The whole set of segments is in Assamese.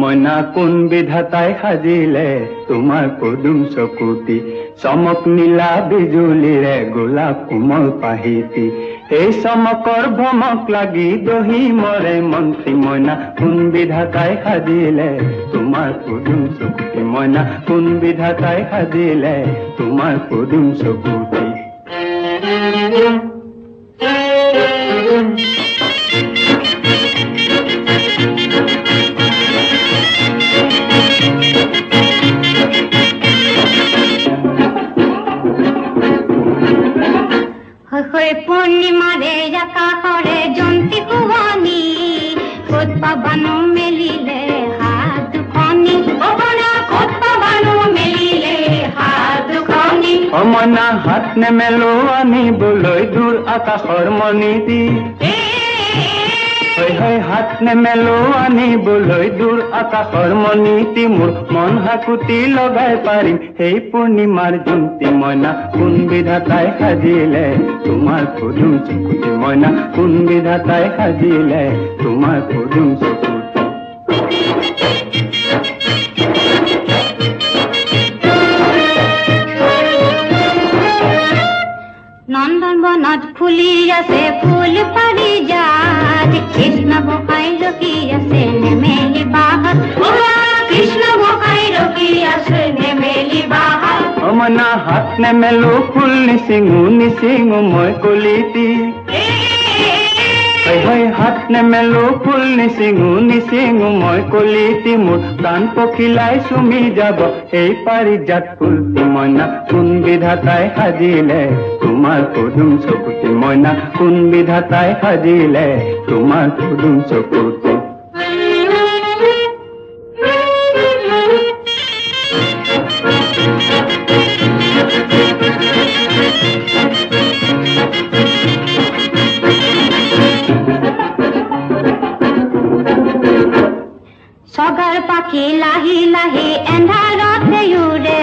মইনা কোন বিধাতাই সাজিলে তোমাৰ পদুম চকুটি। চমক নীলা বিজুলীৰে গোলাপ কোমল পাহিতি এই চমকৰ ভমক লাগি দহি মৰে মন্ত্ৰী মইনা কোন বিধাতাই সাজিলে তোমাৰ পদুম চকুটি। মইনা কোন বিধাতাই সাজিলে তোমাৰ পদুম চকুটি। হৈ হৈ পূৰ্ণিমাৰে আকাশৰে জন্তি কোৱনী ক'ত পাবানো মেলিলে হাত দুখনি ক'ত পাবানো মেলিলে হাত দুখনি অমনা হাত নেমেলো আনিবলৈ দূৰ আকাশৰ মণি দি হয় হাত নেমেলো আনিবলৈ দূৰ আকাশৰ মণিটি মোৰ মন হাকুতি লগাই পাৰিম সেই পূৰ্ণিমাৰ জন্তি মইনা, কোন বিধাতাই সাজিলে? তোমাৰ পদুম চকুটি মইনা, কোন বিধাতাই সাজিলে? তোমাৰ পদুম চকুটি নন্দন বনত ফুলি আছে ফুল পাৰি যাত কৃষ্ণ বকাই ৰখি আছে নেমেলি বাহত কৃষ্ণ বকাই ৰখি আছে নেমেলি বাহত অমনা হাত নেমেলো ফুল নিচিঙো নিচিঙো মই কলিটি হয় হাত নেমেলো ফুল নিচিঙো নিচিঙো মই কলিটি মোৰ প্ৰাণ পখিলাই চুমি যাব এই পাৰিজাত ফুলটি মইনা কোন বিধাতাই সাজিলে? তোমাৰ পদুম চকুটি মইনা কোন বিধাতাই সাজিলে? তোমাৰ পদুম চকুটি সগার পাখি লাহি লাহি এন্ধারতে উড়ে।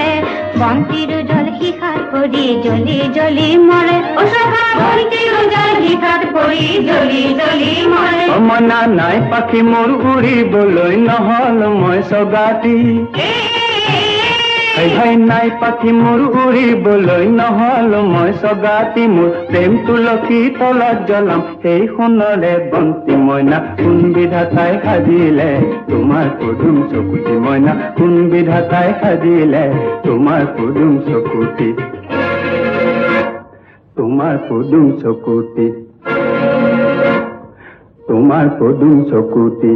বন্তির জল শিখার করি জ্বলি জ্বলি মরে। ও সখা বন্তির জল শিখার করি জ্বলি জ্বলি মরে। মনা নাই পাখি মোৰ উৰিবলৈ নহল মই সগাটি। হাই নাই পাখি মোৰ উৰিবলৈ নহল মই চগাতি মোৰ। প্ৰেম তুলসী তলত জ্বলাম সেই সোণৰে বন্তি মইনা। কোন বিধাতাই সাজিলে তোমাৰ পদুম চকুটি মইনা? কোন বিধাতাই সাজিলে তোমাৰ পদুম চকুটি? তোমাৰ পদুম চকুটি? তোমাৰ পদুম চকুটি?